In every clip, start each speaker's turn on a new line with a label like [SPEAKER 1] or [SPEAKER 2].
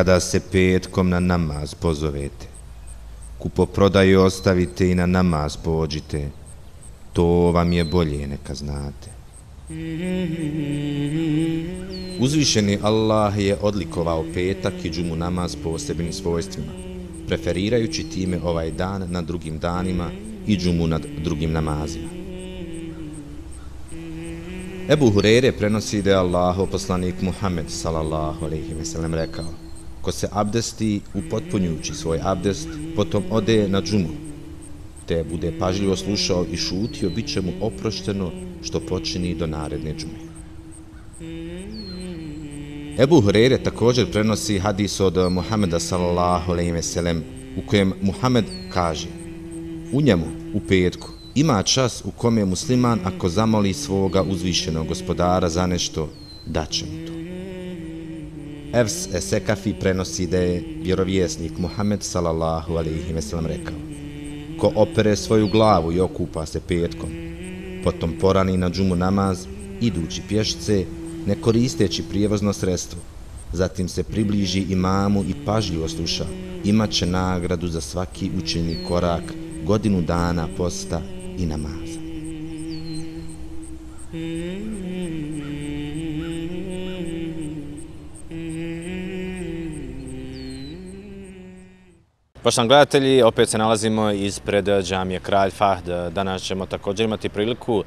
[SPEAKER 1] kada se petkom na namaz pozovete, kupoprodaju ostavite i na namaz pođite, to vam je bolje neka znate. Uzvišeni Allah je odlikovao petak i džumu namaz posebnim svojstvima, preferirajući time ovaj dan nad drugim danima i džumu nad drugim namazima. Ebu Hurere prenosi da je Allaho poslanik Muhammed sallallahu alaihi ve sellem rekao ko se abdesti upotpunjujući svoj abdest, potom ode na džumu, te bude pažljivo slušao i šutio, bit će mu oprošteno što počini do naredne džume. Ebu Hurere također prenosi hadis od Muhameda sallallahu alaihi ve sellem u kojem Muhammed kaže u njemu, u petku, ima čas u kome musliman ako zamoli svoga uzvišenog gospodara za nešto, daće mu to. Evs Esekafi prenosi da je vjerovjesnik Muhammed sallallahu alaihi ve sellem rekao Ko opere svoju glavu i okupa se petkom, potom porani na džumu namaz, idući pješce, ne koristeći prijevozno sredstvo, zatim se približi imamu i pažljivo sluša, imat će nagradu za svaki učeni korak, godinu dana posta i namaza.
[SPEAKER 2] Poštovani gledatelji, opet se nalazimo ispred džamije Kralj Fahd. Danas ćemo također imati priliku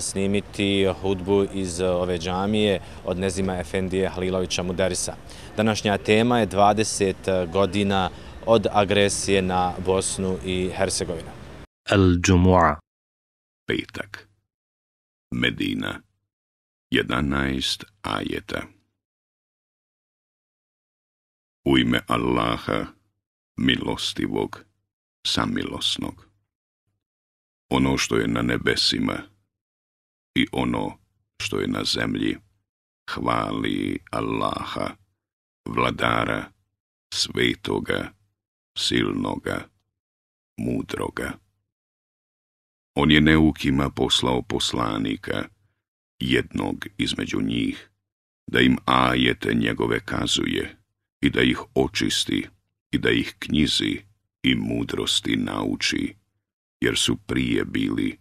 [SPEAKER 2] snimiti hudbu iz ove džamije od Nezima Efendije Halilovića Mudarisa. Današnja tema je 20 godina od agresije na Bosnu i Hercegovinu.
[SPEAKER 3] Al-Jumu'a Petak Medina 11 ajeta U ime Allaha milostivog, samilosnog. Ono što je na nebesima i ono što je na zemlji, hvali Allaha, vladara, svetoga, silnoga, mudroga. On je neukima poslao poslanika, jednog između njih, da im ajete njegove kazuje i da ih očisti i da ih knjizi i mudrosti nauči, jer su prije bili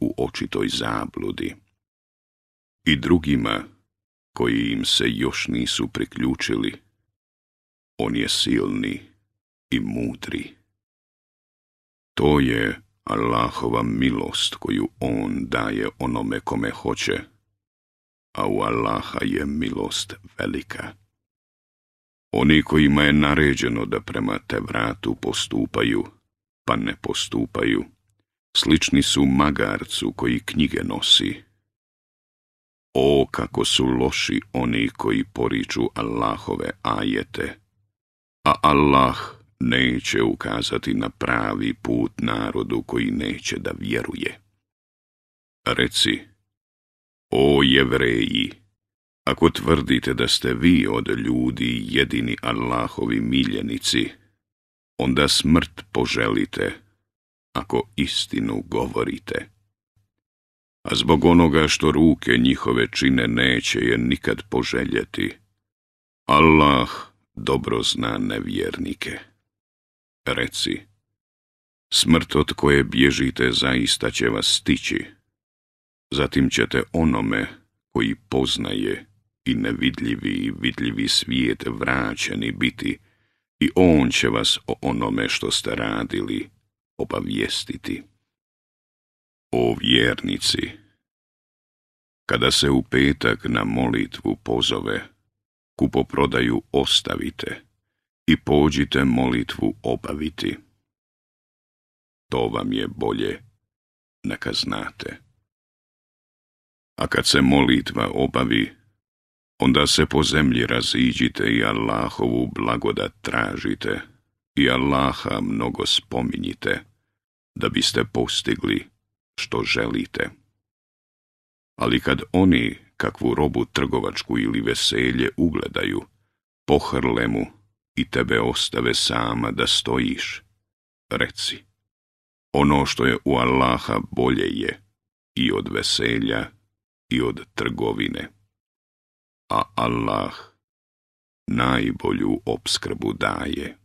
[SPEAKER 3] u očitoj zabludi. I drugima, koji im se još nisu priključili, on je silni i mudri. To je Allahova milost koju on daje onome kome hoće, a u Allaha je milost velika. Oni kojima je naređeno da prema te vratu postupaju, pa ne postupaju, slični su magarcu koji knjige nosi. O, kako su loši oni koji poriču Allahove ajete, a Allah neće ukazati na pravi put narodu koji neće da vjeruje. Reci, o jevreji, ako tvrdite da ste vi od ljudi jedini Allahovi miljenici, onda smrt poželite, ako istinu govorite. A zbog onoga što ruke njihove čine neće je nikad poželjeti, Allah dobro zna nevjernike. Reci, smrt od koje bježite zaista će vas stići, zatim ćete onome koji poznaje i nevidljivi i vidljivi svijet vraćeni biti i on će vas o onome što ste radili obavijestiti. O vjernici, kada se u petak na molitvu pozove, kupoprodaju ostavite i pođite molitvu obaviti. To vam je bolje, neka znate. A kad se molitva obavi, onda se po zemlji raziđite i Allahovu blagodat tražite, i Allaha mnogo spominjite, da biste postigli što želite. Ali kad oni kakvu robu trgovačku ili veselje ugledaju, pohrle mu i tebe ostave sama da stojiš, reci, ono što je u Allaha bolje je i od veselja i od trgovine, a Allah najbolju obskrbu daje.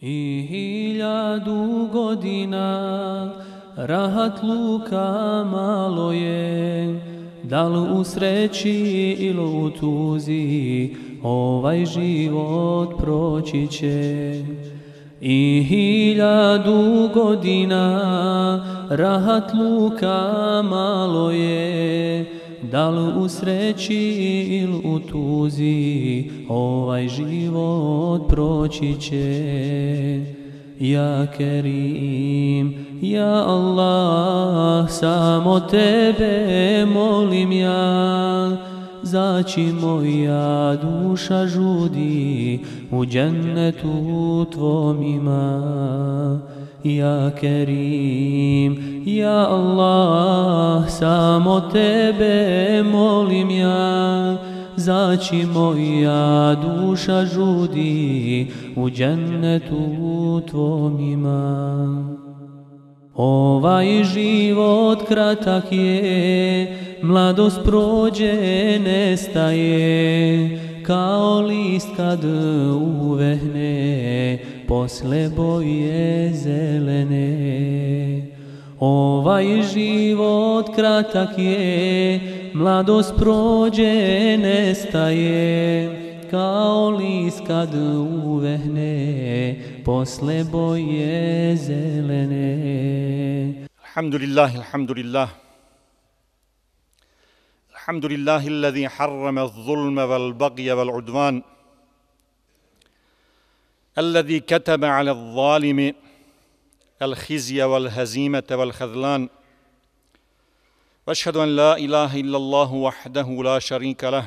[SPEAKER 4] I hiljadu godina rahat luka malo je, da li u sreći ili u tuzi, ovaj život proći će. I hiljadu godina rahat luka malo je, da li u sreći ili u tuzi, ovaj život proći će. Ja Kerim, ja Allah, samo tebe molim ja, zaći moja duša žudi, u džennetu tvom ima. Ja Kerim, ja Allah, samo tebe molim ja, zaći moja duša žudi, u džennetu tvom ima. Ovaj život kratak je, mladost prođe, nestaje, kao list kad uvehne, posle boje zelene. Ovaj život kratak je, mladost prođe, nestaje, kao list kad uvehne, posle boje zelene.
[SPEAKER 5] Alhamdulillah, alhamdulillah. الحمد لله الذي حرم الظلم والبغي والعدوان الذي كتب على الظالم الخزي والهزيمة والخذلان. وأشهد أن لا إله إلا الله وحده لا شريك له.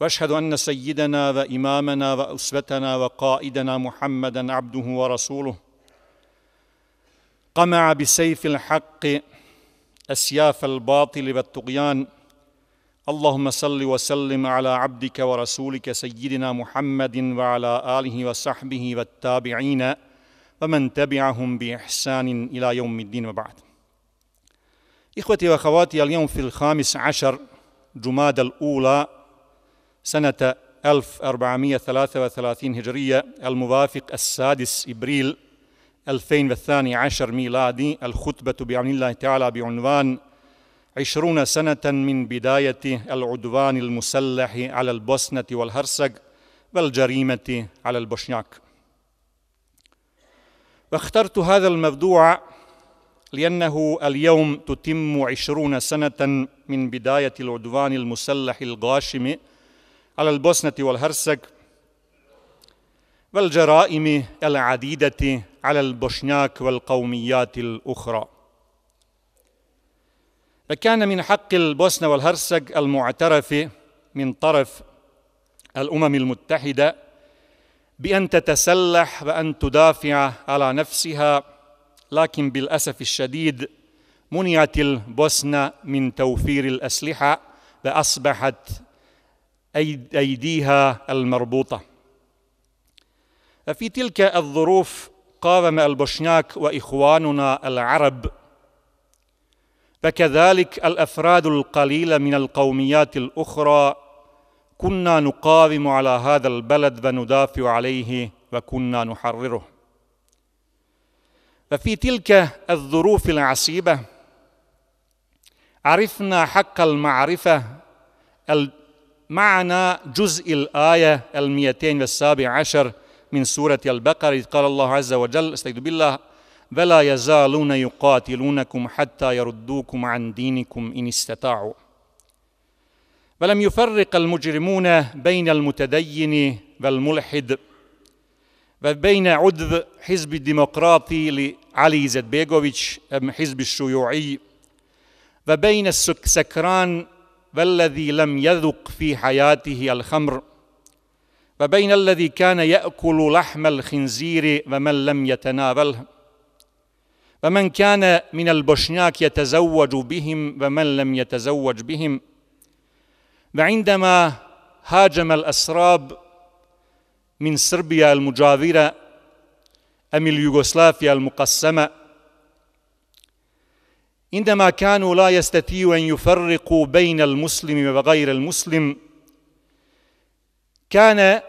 [SPEAKER 5] وأشهد أن سيدنا وإمامنا وأسوتنا وقائدنا محمدا عبده ورسوله. قمع بسيف الحق أسياف الباطل والطغيان. اللهم صل وسلم على عبدك ورسولك سيدنا محمد وعلى آله وصحبه والتابعين ومن تبعهم بإحسان إلى يوم الدين وبعد. إخوتي وأخواتي اليوم في الخامس عشر جماد الأولى سنة 1433 هجرية الموافق السادس إبريل 2012 ميلادي الخطبة بعون الله تعالى بعنوان عشرون سنة من بداية العدوان المسلح على البوسنة والهرسك والجريمة على البوشنياك واخترت هذا الموضوع لأنه اليوم تتم عشرون سنة من بداية العدوان المسلح الغاشم على البوسنة والهرسك والجرائم العديدة على البوشناك والقوميات الأخرى. فكان من حق البوسنة والهرسك المعترف من طرف الأمم المتحدة بأن تتسلح وأن تدافع على نفسها لكن بالأسف الشديد منعت البوسنة من توفير الأسلحة فأصبحت أيديها المربوطة. ففي تلك الظروف قاوم البوشناك وإخواننا العرب فكذلك الأفراد القليله من القوميات الأخرى كنا نقاوم على هذا البلد وندافع عليه وكنا نحرره. ففي تلك الظروف العصيبة عرفنا حق المعرفة معنى جزء الآية المئتين والسابع عشر من سورة البقرة. قال الله عز وجل استعيذ بالله ولا يزالون يقاتلونكم حتى يردوكم عن دينكم إن استطاعوا ولم يفرق المجرمون بين المتدين والملحد وبين عدو حزب الديمقراطي لعلي زدبيغوفيتش حزب الشيوعي وبين السكران والذي لم يذق في حياته الخمر وبين الذي كان يأكل لحم الخنزير ومن لم يتناوله ومن كان من البوشنياك يتزوج بهم ومن لم يتزوج بهم. وعندما هاجم الأسراب من صربيا المجاورة أم اليوغوسلافيا المقسمة عندما كانوا لا يستطيعوا أن يفرقوا بين المسلم وغير المسلم كان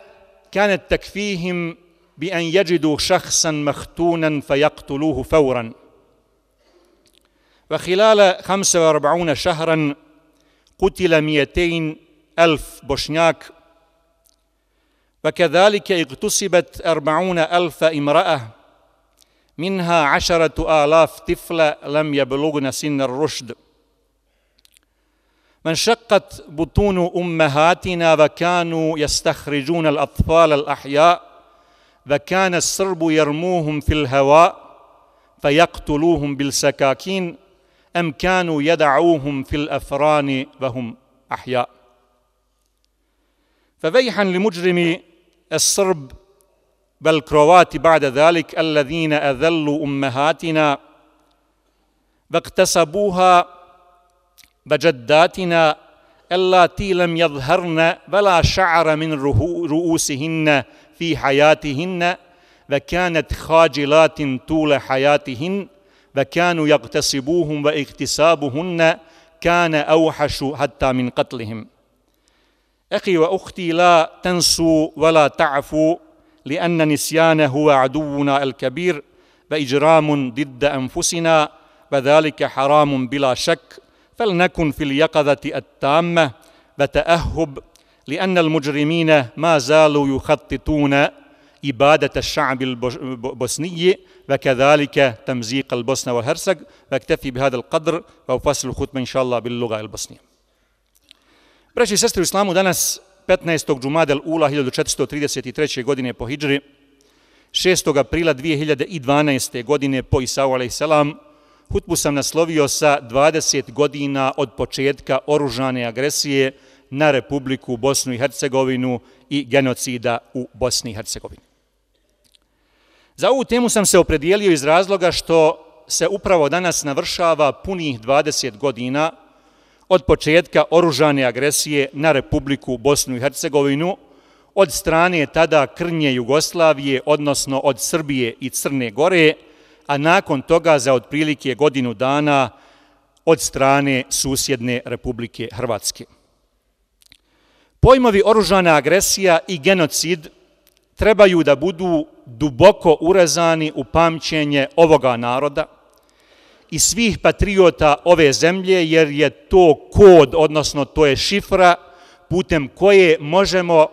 [SPEAKER 5] كانت تكفيهم بأن يجدوا شخصا مختونا فيقتلوه فورا. وخلال 45 شهرا قتل 200 ألف بوشنياك وكذلك اغتصبت أربعون ألف امرأة منها عشرة آلاف طفلة لم يبلغن سن الرشد. وانشقت بطون أمهاتنا وكانوا يستخرجون الأطفال الأحياء وكان السرب يرموهم في الهواء فيقتلوهم بالسكاكين. أم كانوا يدعوهم في الأفران وهم أحياء؟ فويحا لمجرم الصرب بل كروات بعد ذلك الذين أذلوا أمهاتنا واقتسبوها بجداتنا اللاتي لم يظهرن ولا شعر من رؤوسهن في حياتهن وكانت خاجلات طول حياتهن وكانوا يغتصبوهم واغتصابهن كان أوحش حتى من قتلهم. أخي وأختي لا تنسوا ولا تعفوا لأن نسيان هو عدونا الكبير وإجرام ضد أنفسنا وذلك حرام بلا شك. فلنكن في اليقظة التامة وتأهب لأن المجرمين ما زالوا يخططون إبادة الشعب البوسني وكذلك تمزيق البوسنة والهرسك واكتفي بهذا القدر وأفصل الخطبة إن شاء الله باللغة البوسنية Braći i sestri u islamu, danas 15. džumadel ula 1433. godine po hijđri, 6. aprila 2012. godine po Isau a.s. hutbu sam naslovio sa 20 godina od početka oružane agresije na Republiku Bosnu i Hercegovinu i genocida u Bosni i Hercegovini. Za ovu temu sam se opredijelio iz razloga što se upravo danas navršava punih 20 godina od početka oružane agresije na Republiku Bosnu i Hercegovinu od strane tada Krnje Jugoslavije, odnosno od Srbije i Crne Gore, a nakon toga za otprilike godinu dana od strane susjedne Republike Hrvatske. Pojmovi oružana agresija i genocid trebaju da budu duboko urezani u pamćenje ovoga naroda, i svih patriota ove zemlje, jer je to kod, odnosno to je šifra putem koje možemo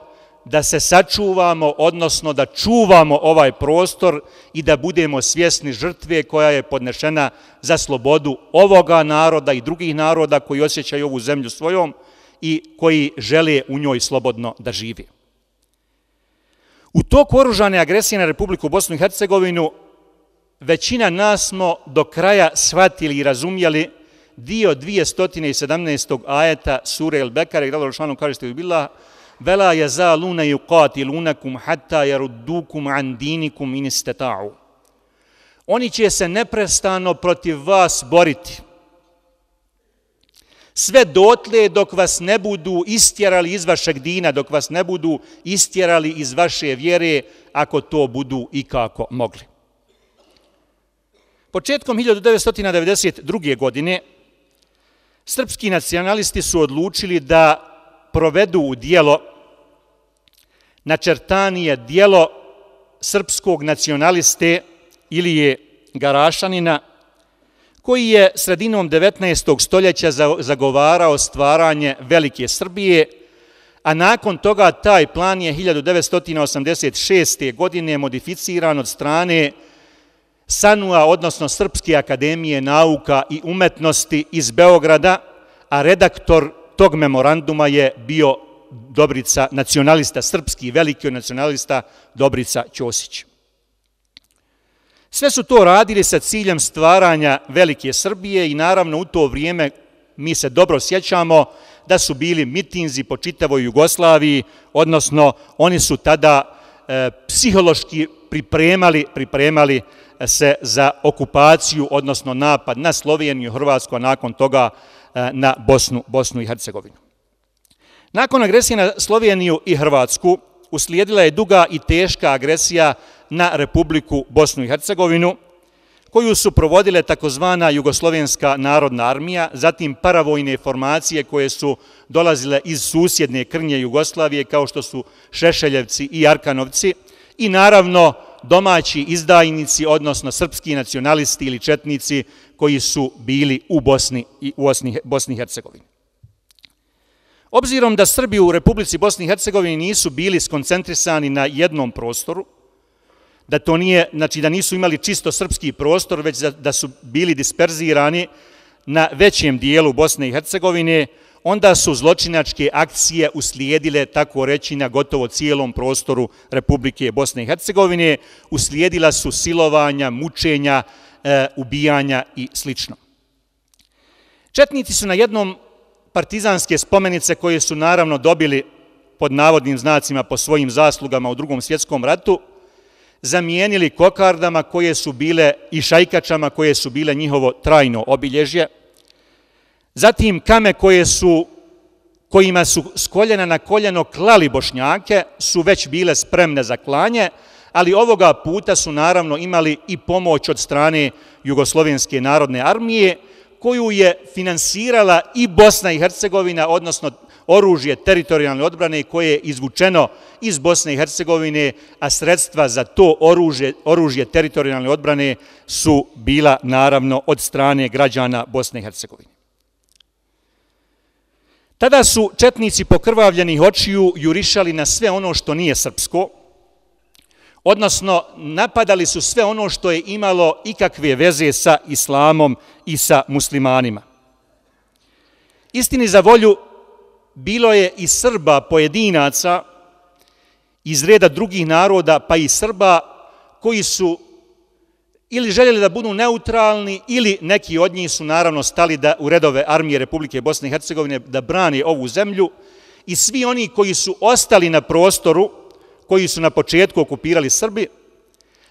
[SPEAKER 5] da se sačuvamo, odnosno da čuvamo ovaj prostor i da budemo svjesni žrtve koja je podnešena za slobodu ovoga naroda i drugih naroda koji osjećaju ovu zemlju svojom i koji žele u njoj slobodno da živi. U toku oružane agresije na Republiku Bosnu i Hercegovinu većina nas smo do kraja shvatili i razumjeli dio 217. ajeta sure El Bekara i Allah Rošanu kaže ste bila vela je za luna i uqati lunakum hatta jaruddukum an dinikum in isteta'u. Oni će se neprestano protiv vas boriti. Sve dotle dok vas ne budu istjerali iz vašeg dina, dok vas ne budu istjerali iz vaše vjere, ako to budu i kako mogli. Početkom 1992. godine srpski nacionalisti su odlučili da provedu u dijelo načrtanije dijelo srpskog nacionaliste Ilije Garašanina, koji je sredinom 19. stoljeća zagovarao stvaranje Velike Srbije, a nakon toga taj plan je 1986. godine modificiran od strane Sanua, odnosno Srpske akademije nauka i umetnosti iz Beograda, a redaktor tog memoranduma je bio Dobrica, nacionalista, srpski veliki nacionalista Dobrica Ćosić. Sve su to radili sa ciljem stvaranja Velike Srbije i naravno u to vrijeme mi se dobro sjećamo da su bili mitinzi po čitavoj Jugoslaviji, odnosno oni su tada e, psihološki pripremali, pripremali e, se za okupaciju, odnosno napad na Sloveniju i Hrvatsku, a nakon toga e, na Bosnu, Bosnu i Hercegovinu. Nakon agresije na Sloveniju i Hrvatsku, uslijedila je duga i teška agresija na Republiku Bosnu i Hercegovinu, koju su provodile takozvana Jugoslovenska narodna armija, zatim paravojne formacije koje su dolazile iz susjedne krnje Jugoslavije, kao što su Šešeljevci i Arkanovci, i naravno domaći izdajnici, odnosno srpski nacionalisti ili četnici koji su bili u Bosni i u Bosni i Hercegovini. Obzirom da Srbi u Republici Bosni i Hercegovini nisu bili skoncentrisani na jednom prostoru, da to nije, znači da nisu imali čisto srpski prostor, već da, da su bili disperzirani na većem dijelu Bosne i Hercegovine, onda su zločinačke akcije uslijedile, tako reći, na gotovo cijelom prostoru Republike Bosne i Hercegovine, uslijedila su silovanja, mučenja, e, ubijanja i sl. Četnici su na jednom partizanske spomenice koje su naravno dobili pod navodnim znacima po svojim zaslugama u drugom svjetskom ratu, zamijenili kokardama koje su bile i šajkačama koje su bile njihovo trajno obilježje, zatim kame koje su, kojima su s koljena na koljeno klali bošnjake su već bile spremne za klanje, ali ovoga puta su naravno imali i pomoć od strane Jugoslovenske narodne armije, koju je finansirala i Bosna i Hercegovina, odnosno oružje teritorijalne odbrane koje je izvučeno iz Bosne i Hercegovine, a sredstva za to oružje, oružje teritorijalne odbrane su bila naravno od strane građana Bosne i Hercegovine. Tada su četnici pokrvavljenih očiju jurišali na sve ono što nije srpsko, odnosno napadali su sve ono što je imalo ikakve veze sa islamom i sa muslimanima. Istini za volju, bilo je i Srba pojedinaca iz reda drugih naroda, pa i Srba koji su ili željeli da budu neutralni ili neki od njih su naravno stali da u redove armije Republike Bosne i Hercegovine da brani ovu zemlju i svi oni koji su ostali na prostoru koji su na početku okupirali Srbi,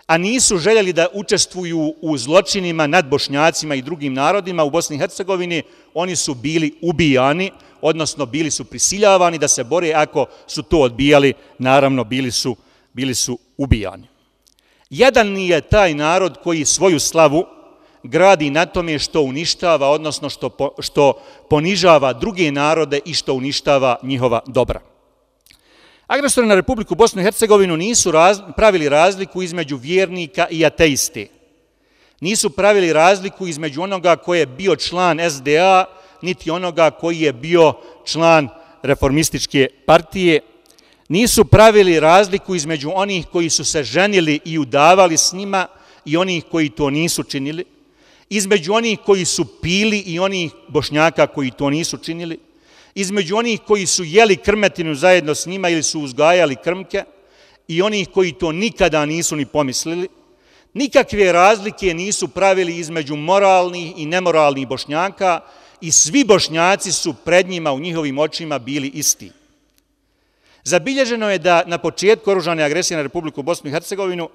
[SPEAKER 5] a nisu željeli da učestvuju u zločinima nad bošnjacima i drugim narodima u Bosni i Hercegovini, oni su bili ubijani, odnosno bili su prisiljavani da se bore, ako su to odbijali, naravno bili su, bili su ubijani. Jedan je taj narod koji svoju slavu gradi na tome što uništava, odnosno što, što ponižava druge narode i što uništava njihova dobra. Agresori na Republiku Bosnu i Hercegovinu nisu raz, pravili razliku između vjernika i ateiste. Nisu pravili razliku između onoga koji je bio član SDA, niti onoga koji je bio član reformističke partije. Nisu pravili razliku između onih koji su se ženili i udavali s njima i onih koji to nisu činili. Između onih koji su pili i onih bošnjaka koji to nisu činili između onih koji su jeli krmetinu zajedno s njima ili su uzgajali krmke i onih koji to nikada nisu ni pomislili, nikakve razlike nisu pravili između moralnih i nemoralnih bošnjaka i svi bošnjaci su pred njima u njihovim očima bili isti. Zabilježeno je da na početku oružane agresije na Republiku Bosnu i Hercegovinu,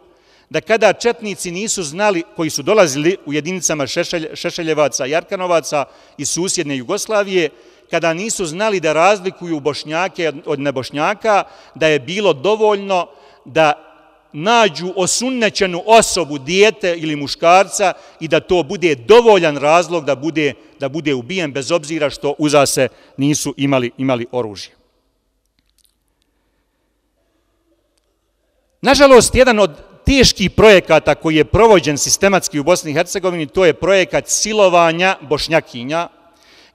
[SPEAKER 5] da kada četnici nisu znali, koji su dolazili u jedinicama Šešeljevaca i Arkanovaca i susjedne Jugoslavije, kada nisu znali da razlikuju bošnjake od nebošnjaka, da je bilo dovoljno da nađu osunnećenu osobu, dijete ili muškarca i da to bude dovoljan razlog da bude, da bude ubijen bez obzira što uza se nisu imali, imali oružje. Nažalost, jedan od teških projekata koji je provođen sistematski u Bosni i Hercegovini, to je projekat silovanja bošnjakinja,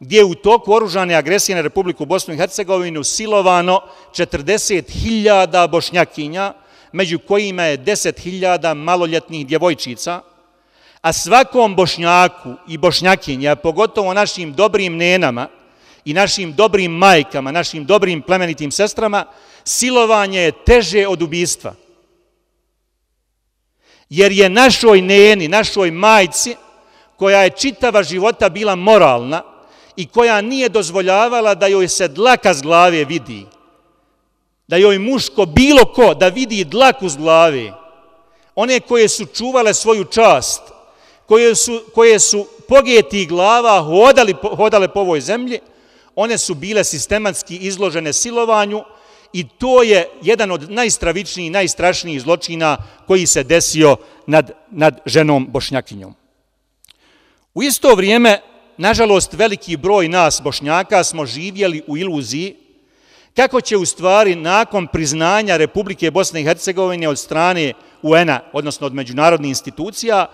[SPEAKER 5] gdje je u toku oružane agresije na Republiku Bosnu i Hercegovinu silovano 40.000 bošnjakinja, među kojima je 10.000 maloljetnih djevojčica, a svakom bošnjaku i bošnjakinja, pogotovo našim dobrim nenama i našim dobrim majkama, našim dobrim plemenitim sestrama, silovanje je teže od ubistva. Jer je našoj neni, našoj majci, koja je čitava života bila moralna, i koja nije dozvoljavala da joj se dlaka z glave vidi, da joj muško bilo ko da vidi dlaku z glave, one koje su čuvale svoju čast, koje su, koje su pogeti glava hodali, hodale po ovoj zemlji, one su bile sistematski izložene silovanju i to je jedan od najstravičnijih i najstrašnijih zločina koji se desio nad, nad ženom Bošnjakinjom. U isto vrijeme, nažalost, veliki broj nas, Bošnjaka, smo živjeli u iluziji kako će u stvari nakon priznanja Republike Bosne i Hercegovine od strane UN-a, odnosno od međunarodnih institucija,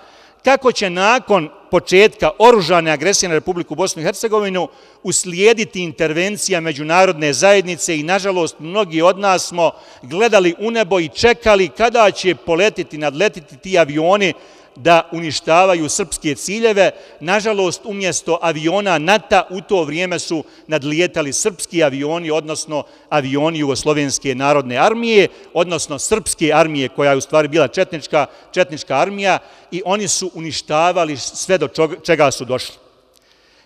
[SPEAKER 5] kako će nakon početka oružane agresije na Republiku Bosnu i Hercegovinu uslijediti intervencija međunarodne zajednice i nažalost mnogi od nas smo gledali u nebo i čekali kada će poletiti, nadletiti ti avioni da uništavaju srpske ciljeve. Nažalost, umjesto aviona NATO u to vrijeme su nadlijetali srpski avioni, odnosno avioni Jugoslovenske narodne armije, odnosno srpske armije koja je u stvari bila četnička, četnička armija i oni su uništavali sve do čega su došli.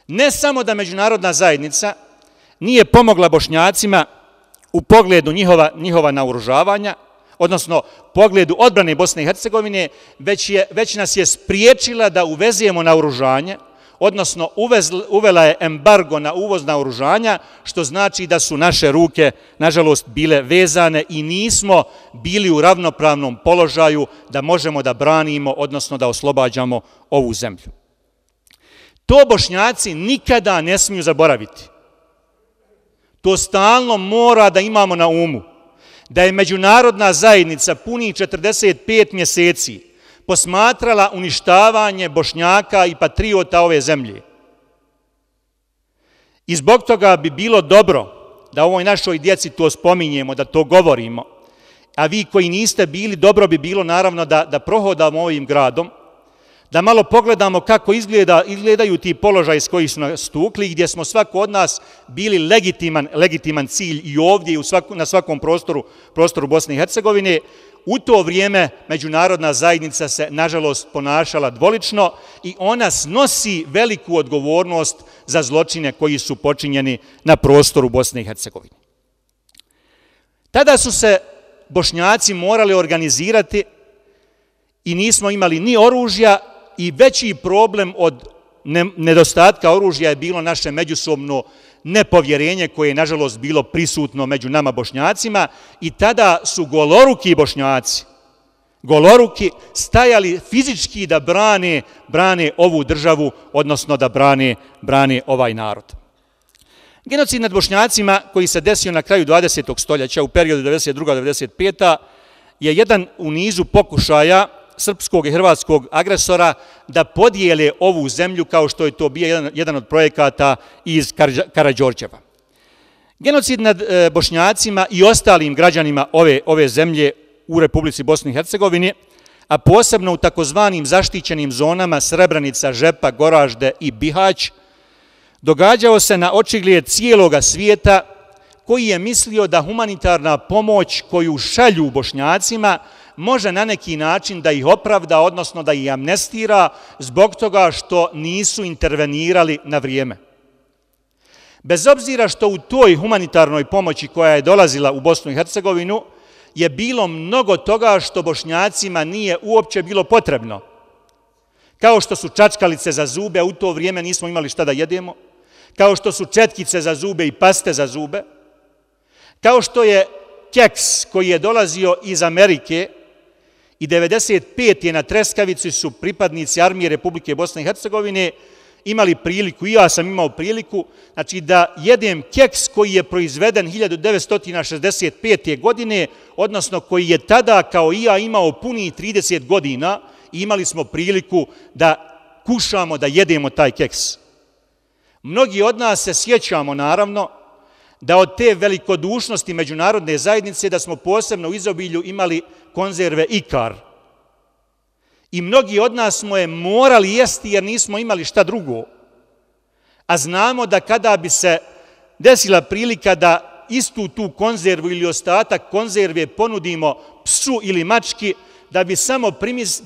[SPEAKER 5] Ne samo da međunarodna zajednica nije pomogla bošnjacima u pogledu njihova, njihova naoružavanja, odnosno pogledu odbrane Bosne i Hercegovine, već, je, već nas je spriječila da uvezijemo naoružanje, odnosno uvez, uvela je embargo na uvoz naoružanja, što znači da su naše ruke, nažalost, bile vezane i nismo bili u ravnopravnom položaju da možemo da branimo, odnosno da oslobađamo ovu zemlju. To bošnjaci nikada ne smiju zaboraviti. To stalno mora da imamo na umu da je međunarodna zajednica puni 45 mjeseci posmatrala uništavanje bošnjaka i patriota ove zemlje. I zbog toga bi bilo dobro da ovoj našoj djeci to spominjemo, da to govorimo, a vi koji niste bili, dobro bi bilo naravno da, da prohodamo ovim gradom, da malo pogledamo kako izgleda, izgledaju ti položaj s kojih su stukli, gdje smo svako od nas bili legitiman, legitiman cilj i ovdje i u svaku, na svakom prostoru, prostoru Bosne i Hercegovine. U to vrijeme međunarodna zajednica se, nažalost, ponašala dvolično i ona snosi veliku odgovornost za zločine koji su počinjeni na prostoru Bosne i Hercegovine. Tada su se bošnjaci morali organizirati i nismo imali ni oružja, i veći problem od nedostatka oružja je bilo naše međusobno nepovjerenje koje je nažalost bilo prisutno među nama bošnjacima i tada su goloruki bošnjaci, goloruki stajali fizički da brane, brane ovu državu, odnosno da brane, brane ovaj narod. Genocid nad bošnjacima koji se desio na kraju 20. stoljeća u periodu 92-95. je jedan u nizu pokušaja srpskog i hrvatskog agresora da podijele ovu zemlju kao što je to bio jedan, jedan od projekata iz Karadžorđeva. Genocid nad e, bošnjacima i ostalim građanima ove, ove zemlje u Republici Bosni i Hercegovini, a posebno u takozvanim zaštićenim zonama Srebrenica, Žepa, Goražde i Bihać, događao se na očigled cijeloga svijeta koji je mislio da humanitarna pomoć koju šalju bošnjacima može na neki način da ih opravda, odnosno da ih amnestira zbog toga što nisu intervenirali na vrijeme. Bez obzira što u toj humanitarnoj pomoći koja je dolazila u Bosnu i Hercegovinu je bilo mnogo toga što bošnjacima nije uopće bilo potrebno. Kao što su čačkalice za zube, u to vrijeme nismo imali šta da jedemo, kao što su četkice za zube i paste za zube, kao što je keks koji je dolazio iz Amerike, i 95. je na Treskavici su pripadnici armije Republike Bosne i Hercegovine imali priliku, i ja sam imao priliku, znači da jedem keks koji je proizveden 1965. godine, odnosno koji je tada kao i ja imao puni 30 godina i imali smo priliku da kušamo, da jedemo taj keks. Mnogi od nas se sjećamo, naravno, da od te velikodušnosti međunarodne zajednice da smo posebno u izobilju imali konzerve ikar. I mnogi od nas smo je morali jesti jer nismo imali šta drugo. A znamo da kada bi se desila prilika da istu tu konzervu ili ostatak konzerve ponudimo psu ili mački, da bi samo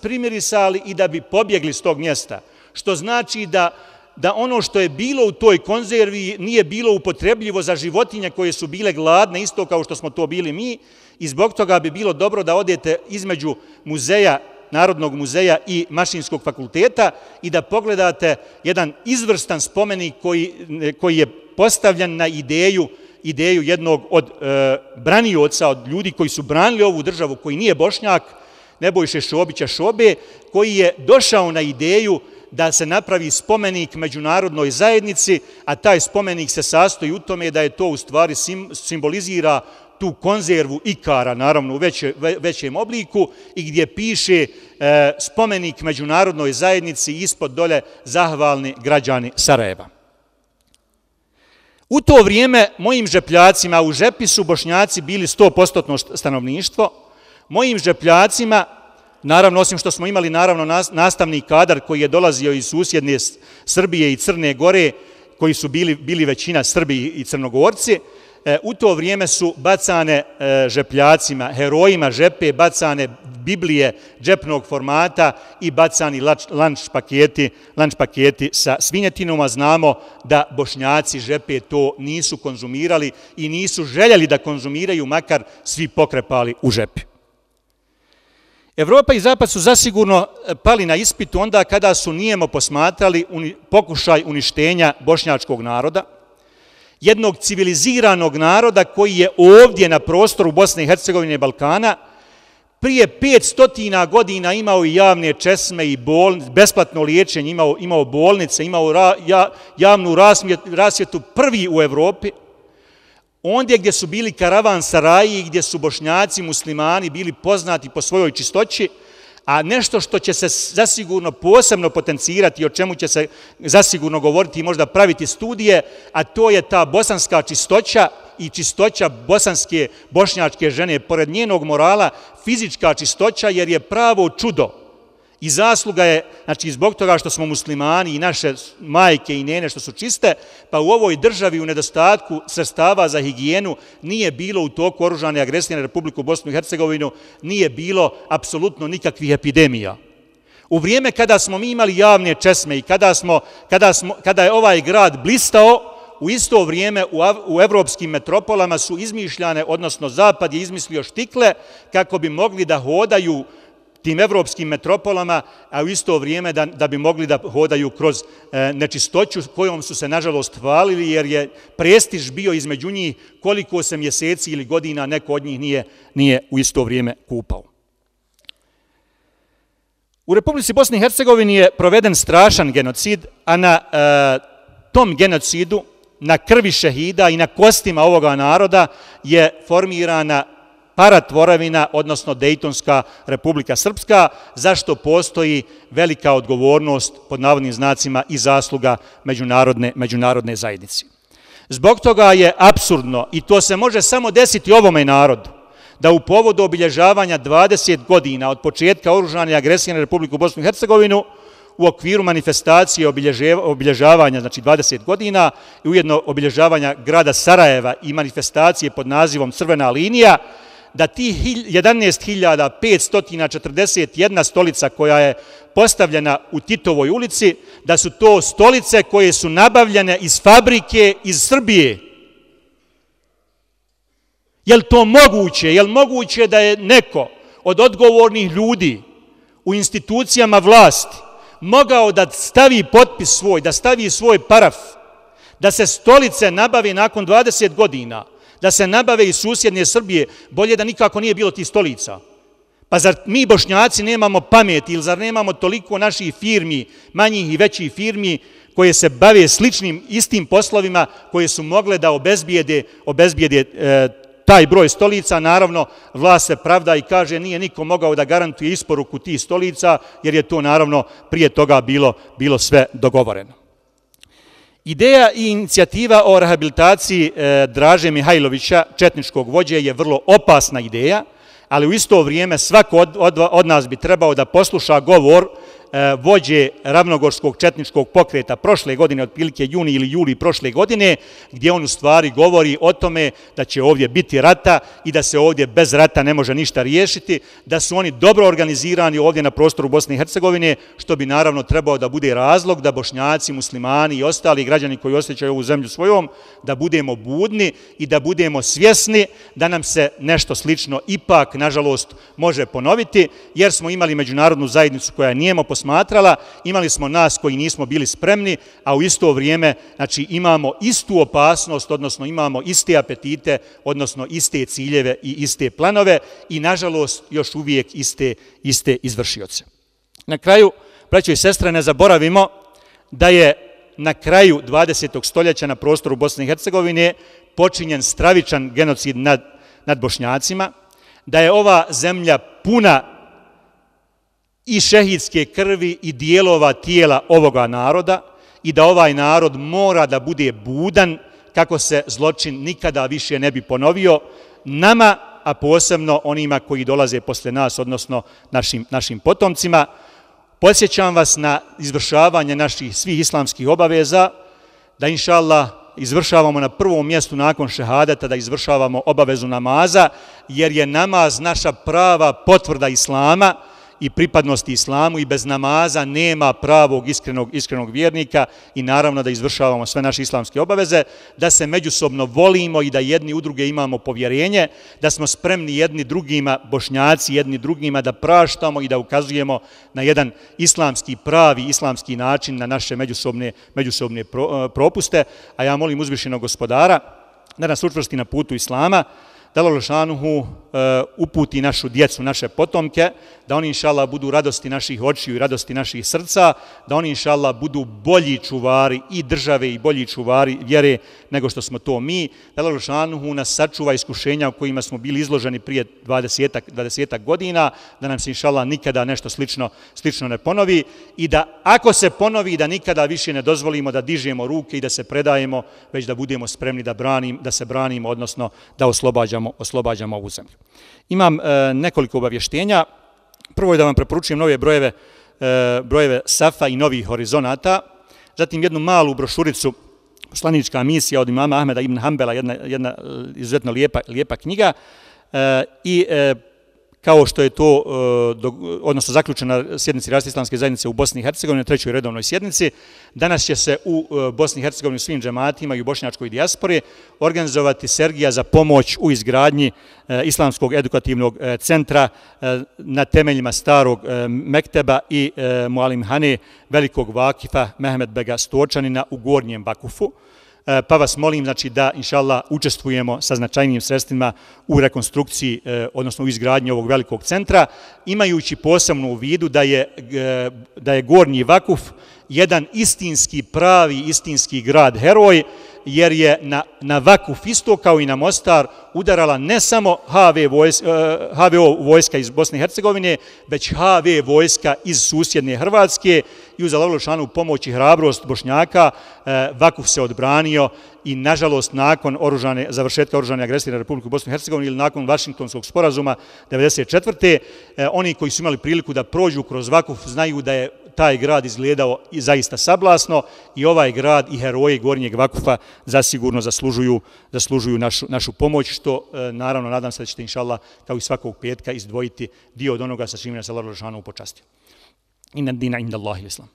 [SPEAKER 5] primirisali i da bi pobjegli s tog mjesta. Što znači da da ono što je bilo u toj konzervi nije bilo upotrebljivo za životinje koje su bile gladne, isto kao što smo to bili mi, i zbog toga bi bilo dobro da odete između muzeja, Narodnog muzeja i Mašinskog fakulteta i da pogledate jedan izvrstan spomenik koji, koji je postavljan na ideju ideju jednog od e, branioca, od ljudi koji su branili ovu državu, koji nije bošnjak, Nebojše Šobića Šobe, koji je došao na ideju da se napravi spomenik međunarodnoj zajednici, a taj spomenik se sastoji u tome da je to u stvari simbolizira tu konzervu ikara, naravno u veće, većem obliku, i gdje piše e, spomenik međunarodnoj zajednici ispod dole zahvalni građani Sarajeva. U to vrijeme mojim žepljacima u žepi su bošnjaci bili 100% stanovništvo, mojim žepljacima, naravno osim što smo imali naravno nastavni kadar koji je dolazio iz susjedne Srbije i Crne Gore, koji su bili, bili većina Srbi i Crnogorci, E, u to vrijeme su bacane e, žepljacima, herojima žepe, bacane Biblije džepnog formata i bacani lanč paketi, lanč paketi sa svinjetinom, a znamo da bošnjaci žepe to nisu konzumirali i nisu željeli da konzumiraju, makar svi pokrepali u žepi. Evropa i Zapad su zasigurno e, pali na ispitu onda kada su nijemo posmatrali pokušaj uništenja bošnjačkog naroda, jednog civiliziranog naroda koji je ovdje na prostoru Bosne i Hercegovine i Balkana prije 500 godina imao i javne česme i bolnice, besplatno liječenje, imao, imao bolnice, imao ra, ja, javnu rasvjetu prvi u Evropi, ondje gdje su bili karavan saraji, gdje su bošnjaci, muslimani bili poznati po svojoj čistoći, a nešto što će se zasigurno posebno potencirati, o čemu će se zasigurno govoriti i možda praviti studije, a to je ta bosanska čistoća i čistoća bosanske, bošnjačke žene, pored njenog morala, fizička čistoća, jer je pravo čudo, I zasluga je, znači, zbog toga što smo muslimani i naše majke i nene što su čiste, pa u ovoj državi u nedostatku sredstava za higijenu nije bilo u toku oružane agresije na Republiku Bosnu i Hercegovinu, nije bilo apsolutno nikakvih epidemija. U vrijeme kada smo mi imali javne česme i kada, smo, kada, smo, kada je ovaj grad blistao, u isto vrijeme u, u evropskim metropolama su izmišljane, odnosno Zapad je izmislio štikle kako bi mogli da hodaju tim evropskim metropolama, a u isto vrijeme da, da bi mogli da hodaju kroz e, nečistoću kojom su se nažalost hvalili, jer je prestiž bio između njih koliko se mjeseci ili godina neko od njih nije, nije u isto vrijeme kupao. U Republici Bosni i Hercegovini je proveden strašan genocid, a na e, tom genocidu, na krvi šehida i na kostima ovoga naroda je formirana paratvoravina, odnosno Dejtonska republika Srpska, zašto postoji velika odgovornost pod navodnim znacima i zasluga međunarodne, međunarodne zajednice. Zbog toga je absurdno, i to se može samo desiti ovome narodu, da u povodu obilježavanja 20 godina od početka oružane agresije na Republiku Bosnu i Hercegovinu, u okviru manifestacije obilježavanja, znači 20 godina, i ujedno obilježavanja grada Sarajeva i manifestacije pod nazivom Crvena linija, da ti 11.541 stolica koja je postavljena u Titovoj ulici, da su to stolice koje su nabavljene iz fabrike iz Srbije. Je li to moguće? Je li moguće da je neko od odgovornih ljudi u institucijama vlasti mogao da stavi potpis svoj, da stavi svoj paraf, da se stolice nabavi nakon 20 godina, da se nabave iz susjedne Srbije, bolje da nikako nije bilo ti stolica. Pa zar mi bošnjaci nemamo pameti ili zar nemamo toliko naših firmi, manjih i većih firmi, koje se bave sličnim istim poslovima koje su mogle da obezbijede, obezbijede e, taj broj stolica, naravno vlast se pravda i kaže nije niko mogao da garantuje isporuku tih stolica, jer je to naravno prije toga bilo, bilo sve dogovoreno. Ideja i inicijativa o rehabilitaciji e, Draže Mihajlovića, četničkog vođe, je vrlo opasna ideja, ali u isto vrijeme svako od, od, od nas bi trebao da posluša govor E, vođe ravnogorskog četničkog pokreta prošle godine, otprilike juni ili juli prošle godine, gdje on u stvari govori o tome da će ovdje biti rata i da se ovdje bez rata ne može ništa riješiti, da su oni dobro organizirani ovdje na prostoru Bosne i Hercegovine, što bi naravno trebao da bude razlog da bošnjaci, muslimani i ostali građani koji osjećaju ovu zemlju svojom, da budemo budni i da budemo svjesni da nam se nešto slično ipak, nažalost, može ponoviti, jer smo imali međunarodnu zajednicu koja nijemo posmatrala, imali smo nas koji nismo bili spremni, a u isto vrijeme znači, imamo istu opasnost, odnosno imamo iste apetite, odnosno iste ciljeve i iste planove i, nažalost, još uvijek iste, iste izvršioce. Na kraju, braćo i sestre, ne zaboravimo da je na kraju 20. stoljeća na prostoru Bosne i Hercegovine počinjen stravičan genocid nad, nad bošnjacima, da je ova zemlja puna i šehidske krvi i dijelova tijela ovoga naroda i da ovaj narod mora da bude budan kako se zločin nikada više ne bi ponovio nama, a posebno onima koji dolaze posle nas, odnosno našim, našim potomcima. Podsjećam vas na izvršavanje naših svih islamskih obaveza, da inša Allah izvršavamo na prvom mjestu nakon šehadata da izvršavamo obavezu namaza, jer je namaz naša prava potvrda Islama, i pripadnosti islamu i bez namaza nema pravog iskrenog, iskrenog vjernika i naravno da izvršavamo sve naše islamske obaveze, da se međusobno volimo i da jedni u druge imamo povjerenje, da smo spremni jedni drugima, bošnjaci jedni drugima, da praštamo i da ukazujemo na jedan islamski, pravi islamski način na naše međusobne, međusobne e, propuste. A ja molim uzvišenog gospodara da nas učvrsti na putu islama, da uh, e, uputi našu djecu, naše potomke, da oni inšala budu radosti naših očiju i radosti naših srca, da oni inšala budu bolji čuvari i države i bolji čuvari vjere nego što smo to mi, Dalalošanuhu nas sačuva iskušenja u kojima smo bili izloženi prije 20, 20 godina, da nam se inšala nikada nešto slično, slično ne ponovi i da ako se ponovi da nikada više ne dozvolimo da dižemo ruke i da se predajemo, već da budemo spremni da, branim, da se branimo, odnosno da oslobađamo oslobađamo, oslobađamo ovu zemlju. Imam e, nekoliko obavještenja. Prvo je da vam preporučujem nove brojeve, e, brojeve SAFA i novih horizonata. Zatim jednu malu brošuricu, poslanička misija od imama Ahmeda ibn Hambela, jedna, jedna e, izuzetno lijepa, lijepa knjiga. E, I e, kao što je to, e, odnosno odnosno zaključena sjednici Rasta Islamske zajednice u Bosni i Hercegovini, na trećoj redovnoj sjednici. Danas će se u e, Bosni i Hercegovini u svim džematima i u bošnjačkoj dijaspori organizovati Sergija za pomoć u izgradnji e, Islamskog edukativnog centra na temeljima starog Mekteba i Mualim Hane, velikog vakifa Mehmed Bega Stočanina u Gornjem Bakufu. E, pa vas molim znači, da, inša Allah, učestvujemo sa značajnim sredstvima u rekonstrukciji, e, odnosno u izgradnji ovog velikog centra, imajući posebno u vidu da je, e, da je Gornji Vakuf jedan istinski, pravi, istinski grad heroj, jer je na, na Vakuf isto kao i na Mostar udarala ne samo HV vojs, eh, HVO vojska iz Bosne i Hercegovine, već HV vojska iz susjedne Hrvatske i uz Alavlošanu pomoć i hrabrost Bošnjaka eh, Vakuf se odbranio i nažalost nakon oružane, završetka oružane agresije na Republiku Bosnu i Hercegovini ili nakon Vašingtonskog sporazuma 1994. Eh, oni koji su imali priliku da prođu kroz Vakuf znaju da je taj grad izgledao i zaista sablasno i ovaj grad i heroji Gornjeg Vakufa zasigurno zaslužuju, zaslužuju našu, našu pomoć, što e, naravno nadam se da ćete inšallah kao i svakog petka izdvojiti dio od onoga sa čim je Allah Rožanu počastio. Inna dina inda Allahi islam.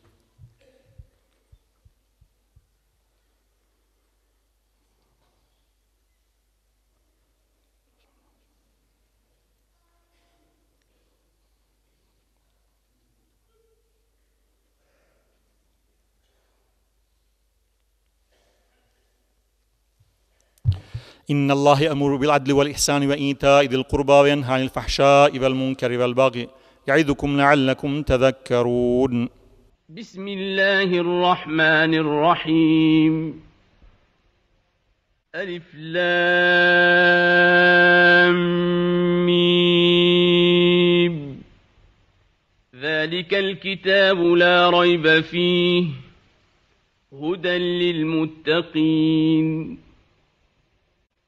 [SPEAKER 5] إن الله يأمر بالعدل والإحسان وإيتاء ذي القربى وينهى عن الفحشاء والمنكر والبغي يعظكم لعلكم تذكرون.
[SPEAKER 6] بسم الله الرحمن الرحيم. ألف لام ميم. ذلك الكتاب لا ريب فيه. هدى للمتقين.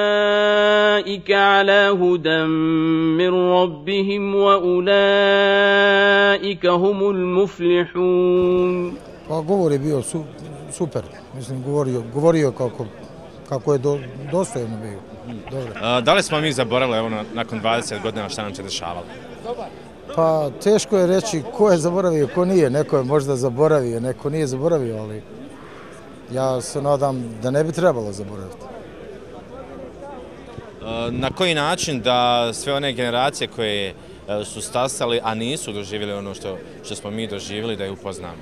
[SPEAKER 6] أولئك على هدى من ربهم وأولئك هم المفلحون
[SPEAKER 7] Pa govor je bio su, super, mislim govorio, govorio kako, kako je do, dostojno bio. Dobro.
[SPEAKER 2] A, da li smo mi zaboravili evo, na- nakon 20 godina šta nam se dešavalo?
[SPEAKER 7] Pa teško je reći ko je zaboravio, ko nije. Neko je možda zaboravio, neko nije zaboravio, ali ja se nadam da ne bi trebalo zaboraviti.
[SPEAKER 2] Na koji način da sve one generacije koje e, su stasali, a nisu doživjeli ono što, što smo mi doživjeli, da je upoznamo?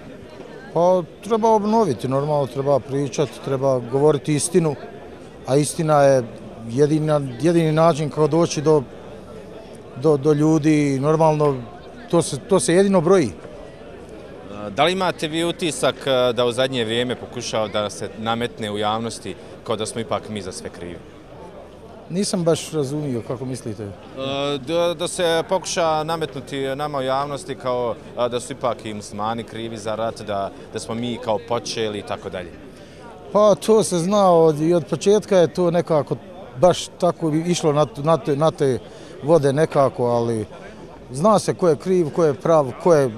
[SPEAKER 7] Pa treba obnoviti, normalno treba pričati, treba govoriti istinu, a istina je jedina, jedini način kako doći do, do, do ljudi, normalno to se, to se jedino broji.
[SPEAKER 2] Da li imate vi utisak e, da u zadnje vrijeme pokušao da se nametne u javnosti kao da smo ipak mi za sve krivi?
[SPEAKER 7] Nisam baš razumio kako mislite.
[SPEAKER 2] E, Da, da se pokuša nametnuti nama u javnosti kao da su ipak i muslimani krivi za rat, da, da smo mi kao počeli i tako dalje.
[SPEAKER 7] Pa to se zna od, i od početka je to nekako baš tako išlo na, na, te, na te vode nekako, ali zna se ko je kriv, ko je prav, ko je,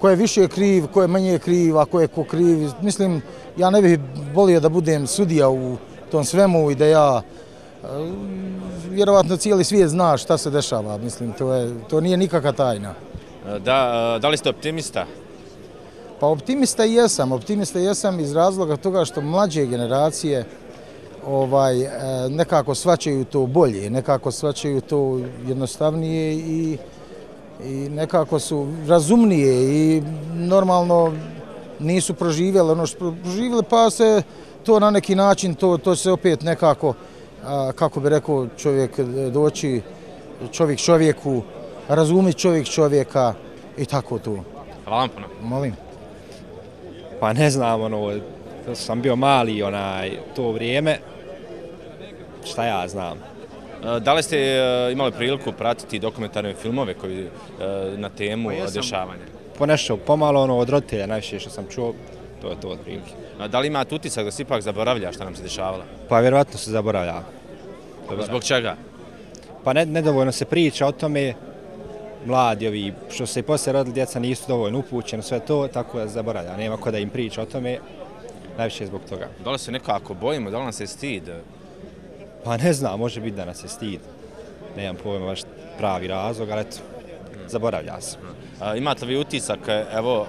[SPEAKER 7] ko je više kriv, ko je manje kriv, a ko je ko kriv. Mislim, ja ne bih volio da budem sudija u tom svemu i da ja vjerovatno cijeli svijet zna šta se dešava. Mislim, to, je, to nije nikakva tajna.
[SPEAKER 2] Da, da li ste optimista?
[SPEAKER 7] Pa optimista jesam, optimista jesam iz razloga toga što mlađe generacije ovaj e, nekako svačaju to bolje, nekako svačaju to jednostavnije i i nekako su razumnije i normalno nisu proživjeli ono što proživjeli pa se to na neki način to to se opet nekako a, kako bi rekao čovjek e, doći čovjek čovjeku razumjeti čovjek čovjeka i tako to.
[SPEAKER 2] Hvala vam puno.
[SPEAKER 7] Molim.
[SPEAKER 8] Pa ne znam, ono, sam bio mali onaj, to vrijeme, šta ja znam.
[SPEAKER 2] E, Da li ste e, imali priliku pratiti dokumentarne filmove koji na temu
[SPEAKER 8] Pa
[SPEAKER 2] dešavanja?
[SPEAKER 8] Po nešto pomalo ono, od roditelja najviše što sam čuo, to je to od prilike.
[SPEAKER 2] A Da li imate utisak da se ipak zaboravlja šta nam se dešavalo?
[SPEAKER 8] Pa vjerovatno se zaboravlja.
[SPEAKER 2] Zbog čega?
[SPEAKER 8] Pa ne, nedovoljno se priča o tome, mladi ovi, što se i poslije rodili djeca nisu dovoljno upućeni, sve to, tako da zaboravlja. Nema ko da im priča o tome, najviše zbog toga.
[SPEAKER 2] Da li se nekako bojimo, da li nam se stid?
[SPEAKER 8] Pa ne znam, može biti da nas je stid. Nemam pojma baš pravi razlog, ali eto, zaboravlja se.
[SPEAKER 2] A, Imate li vi utisak, evo,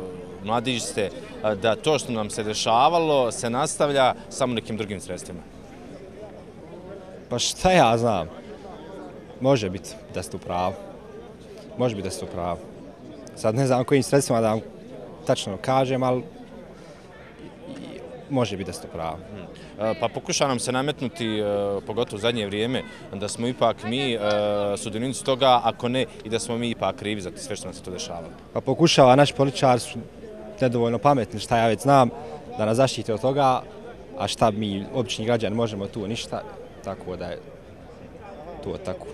[SPEAKER 2] e, mladić ste, da to što nam se dešavalo se nastavlja samo nekim drugim sredstvima?
[SPEAKER 8] Pa šta ja znam? Može biti da ste u pravu. Može biti da ste u pravu. Sad ne znam kojim sredstvima da vam tačno kažem, ali može biti da ste u pravu.
[SPEAKER 2] E, Pa pokuša nam se nametnuti, e, pogotovo u zadnje vrijeme, da smo ipak mi e, sudionici toga, ako ne i da smo mi ipak krivi za sve što nam se to dešavalo.
[SPEAKER 8] Pa pokušava, naši političari su nedovoljno pametni, šta ja već znam, da nas zaštite od toga, a šta mi, obični građani, možemo tu ništa, tako da je to tako.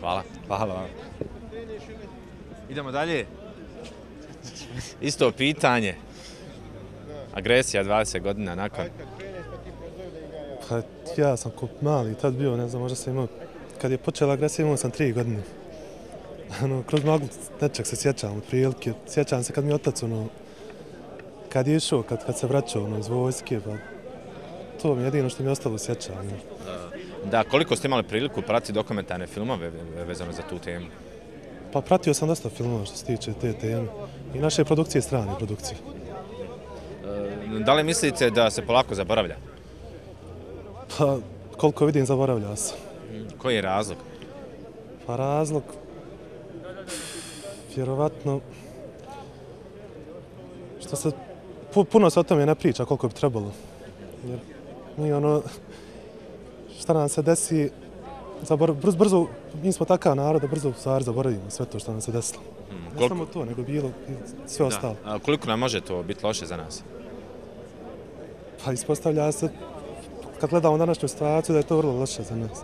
[SPEAKER 2] Hvala.
[SPEAKER 8] Hvala vam.
[SPEAKER 2] Idemo dalje. Isto pitanje. Agresija 20 godina nakon.
[SPEAKER 9] Pa ja sam ko mali tad bio, ne znam, možda sam imao, kad je počela agresija imao sam tri godine. Ono, kroz mnogo nečeg se sjećam, otprilike. Sjećam se kad mi je otac, ono, kad je išao, kad, kad se vraćao, ono, iz vojske, pa to mi je jedino što mi je ostalo sjećanje.
[SPEAKER 2] Da, koliko ste imali priliku pratiti dokumentarne filmove vezano za tu temu?
[SPEAKER 9] Pa pratio sam dosta filmova što se tiče te teme. I naše produkcije, strane produkcije.
[SPEAKER 2] Da li mislite da se polako zaboravlja?
[SPEAKER 9] Pa koliko vidim, zaboravlja se.
[SPEAKER 2] Koji je razlog?
[SPEAKER 9] Pa razlog, vjerovatno, što se, puno se o tome ne priča koliko bi trebalo. Jer mi ono, šta nam se desi, zabor, brzo, brzo, mi smo takav narod da brzo u stvari zaboravimo sve to što nam se desilo. Ne
[SPEAKER 2] Hmm, koliko-
[SPEAKER 9] samo to, nego bilo sve ostalo.
[SPEAKER 2] A koliko nam može to biti loše za nas?
[SPEAKER 9] Pa ispostavlja se, kad gledamo današnju situaciju, da je to vrlo loše za nas.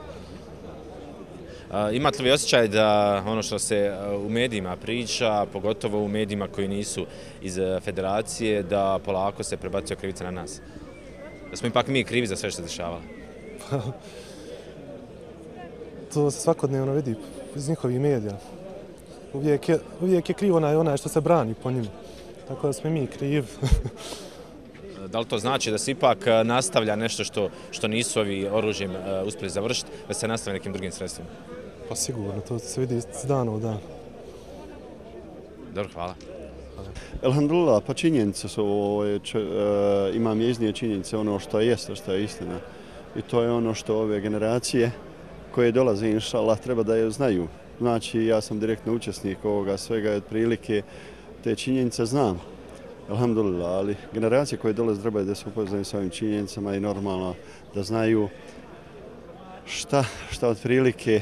[SPEAKER 2] Imate li osjećaj da ono što se u medijima priča, pogotovo u medijima koji nisu iz federacije, da polako se prebacuje krivica na nas? Da smo ipak mi krivi za sve što se dešavalo?
[SPEAKER 9] to se svakodnevno vidi iz njihovih medija. Uvijek je, uvijek je kriv onaj, onaj što se brani po njima. Tako da smo mi krivi.
[SPEAKER 2] Da li to znači da se ipak nastavlja nešto što, što nisu ovi oružjem uspjeli završiti, da se nastavi nekim drugim sredstvima?
[SPEAKER 9] Pa sigurno, to se vidi iz dana u dan.
[SPEAKER 2] Dobro, hvala.
[SPEAKER 10] Alhamdulillah, pa činjenice su, e, imam je iznije činjenice ono što jeste, što je istina. I to je ono što ove generacije koje dolaze, inša Allah, treba da je znaju. Znači, ja sam direktno učesnik ovoga svega i otprilike te činjenice znam. Alhamdulillah, ali generacije koje dolaze treba da se upoznaju s ovim činjenicama i normalno da znaju šta, šta otprilike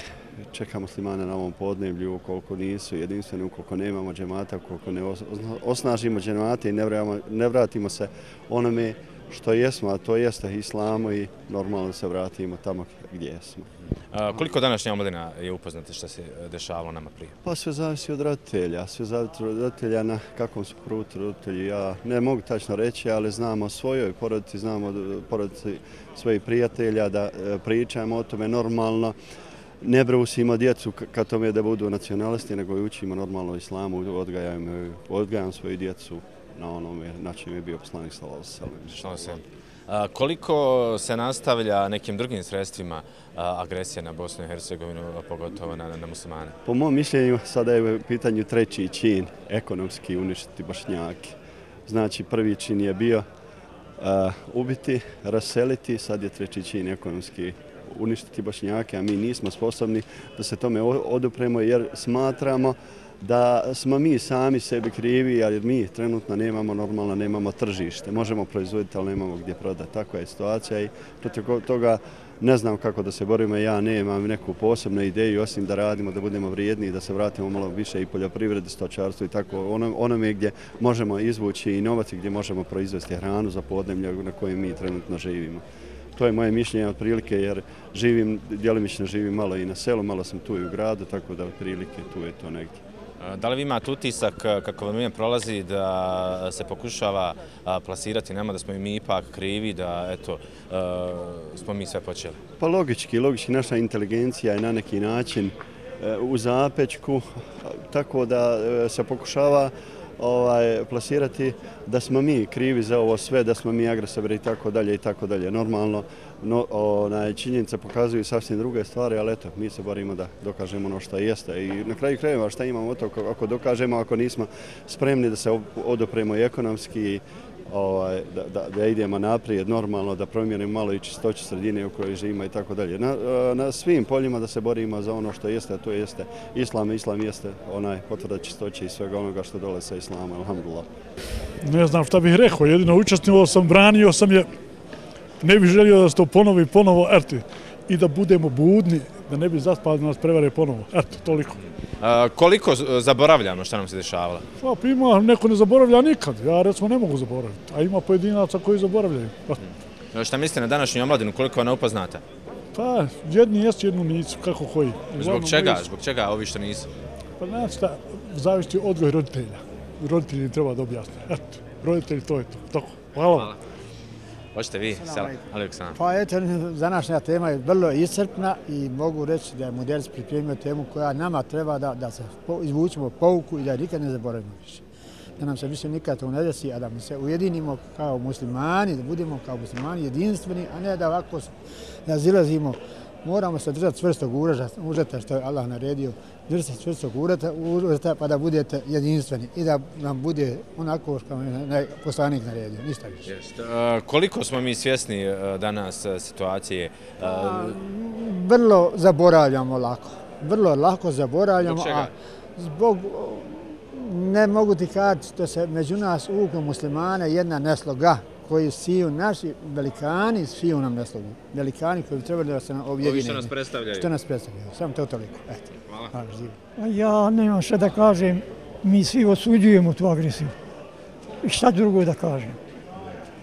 [SPEAKER 10] čeka muslimane na ovom podneblju, ukoliko nisu jedinstveni, ukoliko nemamo džemata, ukoliko ne os- osnažimo džemate i ne vratimo, ne se onome što jesmo, a to jeste islamu i normalno se vratimo tamo gdje jesmo.
[SPEAKER 2] A, koliko današnja omladina je upoznata što se dešavalo nama prije?
[SPEAKER 10] Pa sve zavisi od roditelja, sve zavisi od roditelja na kakvom su prutu roditelji. Ja ne mogu tačno reći, ali znamo o svojoj porodici, znamo o porodici svojih prijatelja da e, pričamo o tome normalno. Ne brusimo djecu ka tome da budu nacionalisti, nego i učimo normalno islamu, odgajamo, odgajam svoju djecu na onome na čem je bio poslanik alejhi ve
[SPEAKER 2] Što se? Koliko se nastavlja nekim drugim sredstvima agresija na Bosnu i Hercegovinu, pogotovo na, na muslimane?
[SPEAKER 10] Po mom mišljenju, sada je u pitanju treći čin, ekonomski uništiti Bošnjake. Znači, prvi čin je bio uh, ubiti, raseliti, sad je treći čin ekonomski uništiti Bošnjake, a mi nismo sposobni da se tome odupremo jer smatramo da smo mi sami sebi krivi, jer mi trenutno nemamo normalno, nemamo tržište. Možemo proizvoditi, ali nemamo gdje prodati. Takva je situacija i protiv toga ne znam kako da se borimo, ja nemam neku posebnu ideju osim da radimo, da budemo vrijedni i da se vratimo malo više i poljoprivredi, stočarstvo i tako ono, ono gdje možemo izvući i novac gdje možemo proizvesti hranu za podnemlje na kojem mi trenutno živimo. To je moje mišljenje otprilike jer živim, djelimično živim malo i na selu, malo sam tu i u gradu, tako da otprilike tu je to negdje.
[SPEAKER 2] Da li vi imate utisak kako vam vrijeme prolazi da se pokušava plasirati nama da smo i mi ipak krivi, da eto, smo mi sve počeli?
[SPEAKER 10] Pa logički, logički naša inteligencija je na neki način e, u zapečku, tako da e, se pokušava ovaj plasirati da smo mi krivi za ovo sve, da smo mi agresori i tako dalje i tako dalje. Normalno, no, onaj, činjenice pokazuju sasvim druge stvari, ali eto, mi se borimo da dokažemo ono što jeste. I na kraju krajeva šta imamo to ako dokažemo, ako nismo spremni da se odopremo i ekonomski, ovaj, da, da, da idemo naprijed normalno, da promijenimo malo i čistoću sredine u kojoj živimo i tako dalje. Na, e, na svim poljima da se borimo za ono što jeste, a to jeste islam. Islam jeste onaj potvrda čistoće i svega onoga što dole sa islama, alhamdulillah.
[SPEAKER 11] Ne znam šta bih rekao, jedino učestvovao sam, branio sam je, ne bih želio da se to ponovi ponovo, erti i da budemo budni, da ne bi zaspali da nas prevare ponovo, eto, toliko.
[SPEAKER 2] A, koliko zaboravljamo šta nam se dešavalo?
[SPEAKER 11] Pa pa ima, neko ne zaboravlja nikad, ja recimo ne mogu zaboraviti, a ima pojedinaca koji zaboravljaju. Pa,
[SPEAKER 2] Šta mislite na današnju omladinu, koliko ona upoznata?
[SPEAKER 11] pa jedni jesu, jednu nisu, kako koji.
[SPEAKER 2] Zbog čega? Zbog čega ovi što nisu?
[SPEAKER 11] Pa znači šta, zavisi od odgoj roditelja. Roditelji treba da objasne. Eto, roditelji to je to. Tako, hvala vam.
[SPEAKER 2] Hoćete vi? Selam.
[SPEAKER 12] Pa eto, današnja tema je vrlo iscrpna i mogu reći da je Muderis pripremio temu koja nama treba da, da se po, izvučemo pouku i da je nikad ne zaboravimo više. da nam se više nikad to ne desi, a da mi se ujedinimo kao muslimani, da budemo kao muslimani jedinstveni, a ne da ovako da zilazimo. Moramo se držati čvrstog užeta što je Allah naredio, držati se čvrstog užeta pa da budete jedinstveni i da nam bude onako što je poslanik naredio, ništa više.
[SPEAKER 2] Jest. A, koliko smo mi svjesni danas situacije?
[SPEAKER 12] A, vrlo zaboravljamo lako. Vrlo lako zaboravljamo. Zbog? A, zbog ne mogu ti kaći što se među nas uvuklo muslimane jedna nesloga koji siju naši velikani, siju nam neslogu. Velikani koji bi trebali da se nam objedine. Ovi
[SPEAKER 2] što nas predstavljaju.
[SPEAKER 12] Što nas predstavljaju. Samo to toliko. Eto.
[SPEAKER 2] Hvala. Hvala
[SPEAKER 13] ja nemam što da kažem. Mi svi osuđujemo tu agresiju. I šta drugo da kažem?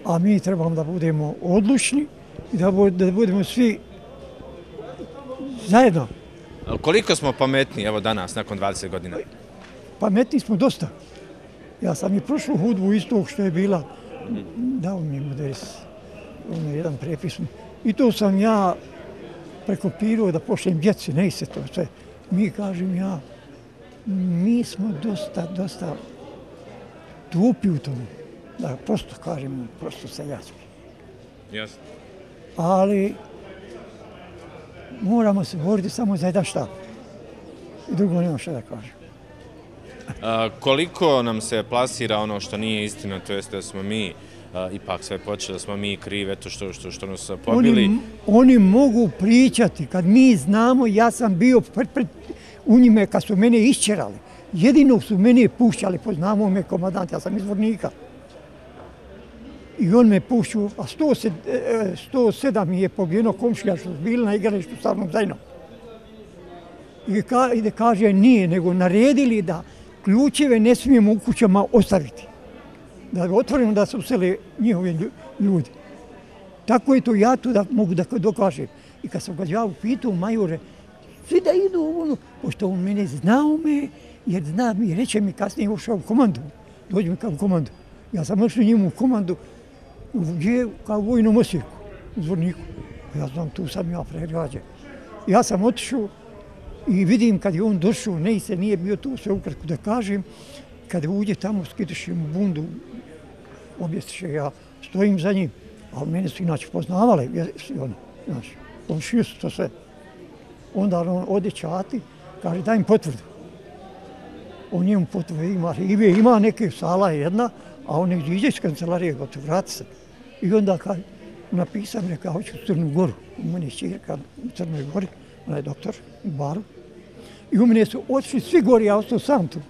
[SPEAKER 13] A mi trebamo da budemo odlučni i da, da budemo svi zajedno.
[SPEAKER 2] Koliko smo pametni evo danas, nakon 20 godina?
[SPEAKER 13] pametni smo dosta. Ja sam i prošlu hudbu istog što je bila, dao mi je modelis, ono jedan prepis. I to sam ja prekopirao da pošljem djeci, ne se to sve. Mi, kažem ja, mi smo dosta, dosta tupi u tomu. Da, prosto kažem, prosto seljački.
[SPEAKER 2] Jasno.
[SPEAKER 13] Ali moramo se boriti samo za jedan štab. I drugo nema šta da kažem
[SPEAKER 2] koliko nam se plasira ono što nije istina, to jeste da smo mi ipak sve počeli, da smo mi krivi, eto što, što, što nas pobili.
[SPEAKER 13] Oni, oni mogu pričati, kad mi znamo, ja sam bio pred, pred, u njime kad su mene išćerali. Jedino su mene pušćali, poznamo me komadant, ja sam izvornika. I on me pušću, a 107, 107 e, mi je pobjeno komšija što su bili na igralištu sa mnom zajedno. I, ka, I kaže nije, nego naredili da ključeve ne smijemo u kućama ostaviti. Da otvorimo da se usele njihove ljudi. Tako je to ja tu da mogu da dokažem. I kad sam ga ja upitao, majore, svi da idu u ono, pošto on mene znao me, jer zna mi, reče mi kasnije ušao u komandu. Dođe mi kao u komandu. Ja sam ušao njemu u komandu, gdje kao u vojnom osjeku, u zvorniku. Ja znam, tu sam ja pregrađen. Ja sam otišao, I vidim kad je on došao, ne se nije bio tu sve ukratko da kažem, kad uđe tamo, skidaš mu bundu, objestiš ja, stojim za njim, a mene su inače poznavale, jesi ono, znaš, on šio su to sve. Onda on ode čati, kaže daj im potvrdu. On njemu potvrdu ima ribe, ima neke sala jedna, a on ne iđe iz kancelarije, gotovo, vrati se. I onda kad napisam, rekao, hoću u Crnu Goru, u mene čirka u Crnoj Gori, onaj doktor, Baru, I u mene su otišli svi gori, ja ostao sam tu.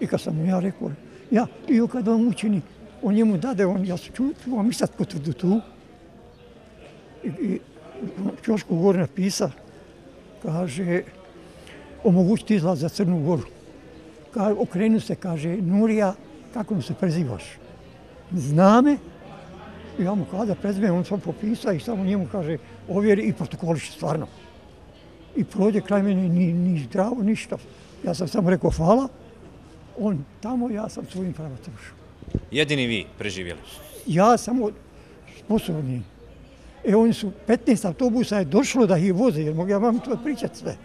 [SPEAKER 13] I kad sam ja rekao, ja, i kad on učini, on njemu dade, on, ja se čuo, ću vam sad potvrdu tu. I, i Čošku gore napisa, kaže, omogućiti izlaz za Crnu Goru. Ka, okrenu se, kaže, Nurija, kako mu se prezivaš? Zname, I ja mu kada prezime, on sam popisao i samo njemu kaže, ovjeri i protokoliš stvarno i prođe kraj mene ni, ni zdravo, ništa. Ja sam samo rekao hvala, on tamo, ja sam svojim pravacem ušao.
[SPEAKER 2] Jedini vi preživjeli?
[SPEAKER 13] Ja samo sposobni. E, oni su 15 autobusa je došlo da ih voze, jer mogu ja vam to pričati sve.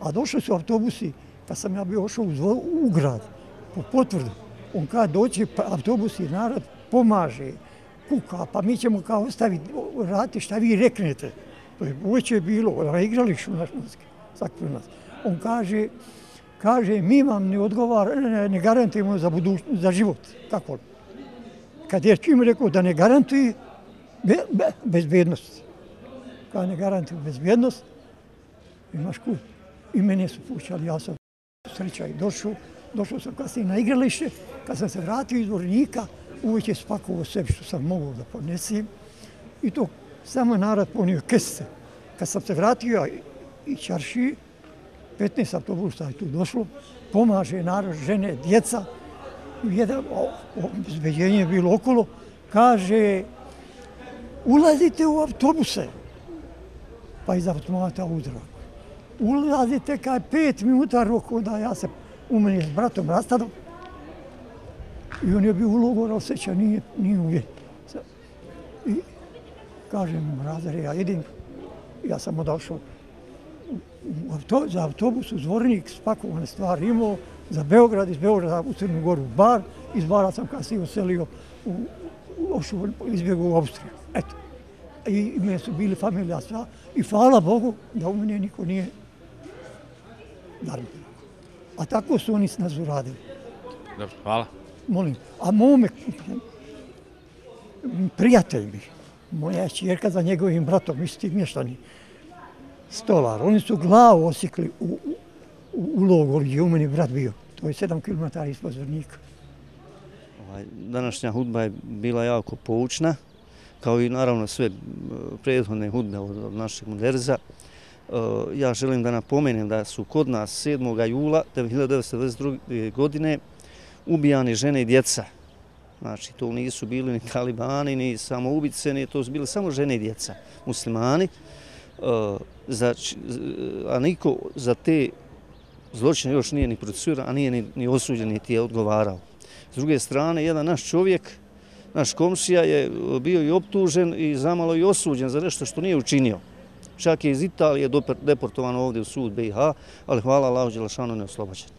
[SPEAKER 13] A došli su autobusi, kad sam ja bio ošao u, u grad, po potvrdu. On kad doće, pa autobus i narod pomaže, kuka, pa mi ćemo kao ostaviti, raditi šta vi reknete. To je uveće je bilo, na igralištu naš muzike, sakvi nas. On kaže, kaže, mi vam ne odgovar, ne, ne garantujemo za, buduć, za život. Kako? Kad je čim rekao da ne garantuje be, be, bezbjednost. Kad ne garantuje bezbjednost, imaš kut. I mene su pućali, ja sam sreća i došao. Došao sam kasnije na igralište. Kad sam se vratio iz Vornika, uveć je spakovao sve što sam mogao da ponesim. I to samo narod ponio kese. Kad sam se vratio i čarši, 15 autobusa je tu došlo, pomaže narod, žene, djeca. Jedan bezbeđenje je bilo okolo, kaže, ulazite u autobuse. Pa iz automata udra. Ulazite kaj pet minuta rok, da ja se u meni s bratom rastadom. I on je bio u logoru, osjeća, nije, nije uvijek. Kažem mu, ja idem. Ja sam odašao za autobus u Zvornik spakovane stvari imao, za Beograd, iz Beograda u Crnu Goru u bar, iz bara sam kasnije uselio u, u izbjegu u Austriju. Eto. I me su bili familija sva. I hvala Bogu da u mene niko nije darmio. A tako su oni s nas uradili.
[SPEAKER 2] Dobro, hvala.
[SPEAKER 13] Molim. A mome prijatelj mi, moja čirka za njegovim bratom, isti mještani, stolar. Oni su glavu osikli u, u, u logoru gdje u meni brat bio. To je sedam km ispod Zvrnika.
[SPEAKER 14] Ovaj, današnja hudba je bila jako poučna, kao i naravno sve e, prethodne hudbe od našeg moderza. E, ja želim da napomenem da su kod nas 7. jula 1922. godine ubijani žene i djeca. Znači, to nisu bili ni talibani, ni samo ubice, ni to su bili samo žene i djeca, muslimani. E, e, a niko za te zločine još nije ni procesuiran, a nije ni osuđen, niti je odgovarao. S druge strane, jedan naš čovjek, naš komšija je bio i optužen i zamalo i osuđen za nešto što nije učinio. Čak je iz Italije deportovan ovdje u sud BiH, ali hvala Allahu Đelešanu ne oslobađen.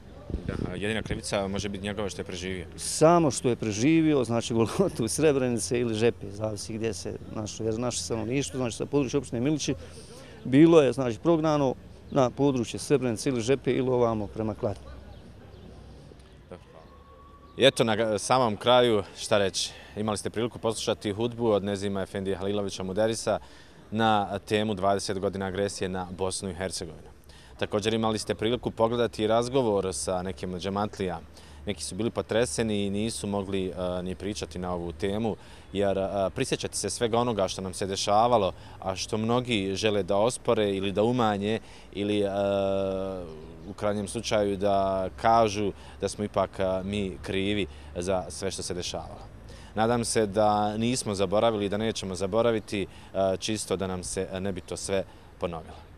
[SPEAKER 2] Jedina krivica može biti njegova što je preživio?
[SPEAKER 14] Samo što je preživio, znači Golgotu, Srebrenice ili Žepe, zavisi gdje se našo, jer naše stanovništvo, znači sa područja opštine Milići, bilo je znači, prognano na područje Srebrenice ili Žepe ili ovamo prema Klatnu.
[SPEAKER 2] I eto, na samom kraju, šta reći, imali ste priliku poslušati hudbu od Nezima Efendija Halilovića Muderisa na temu 20 godina agresije na Bosnu i Hercegovinu. Također imali ste priliku pogledati razgovor sa nekim džematlija. Neki su bili potreseni i nisu mogli e, ni pričati na ovu temu, jer e, prisjećate se svega onoga što nam se dešavalo, a što mnogi žele da ospore ili da umanje ili e, u krajnjem slučaju da kažu da smo ipak mi krivi za sve što se dešavalo. Nadam se da nismo zaboravili i da nećemo zaboraviti čisto da nam se ne bi to sve ponovilo.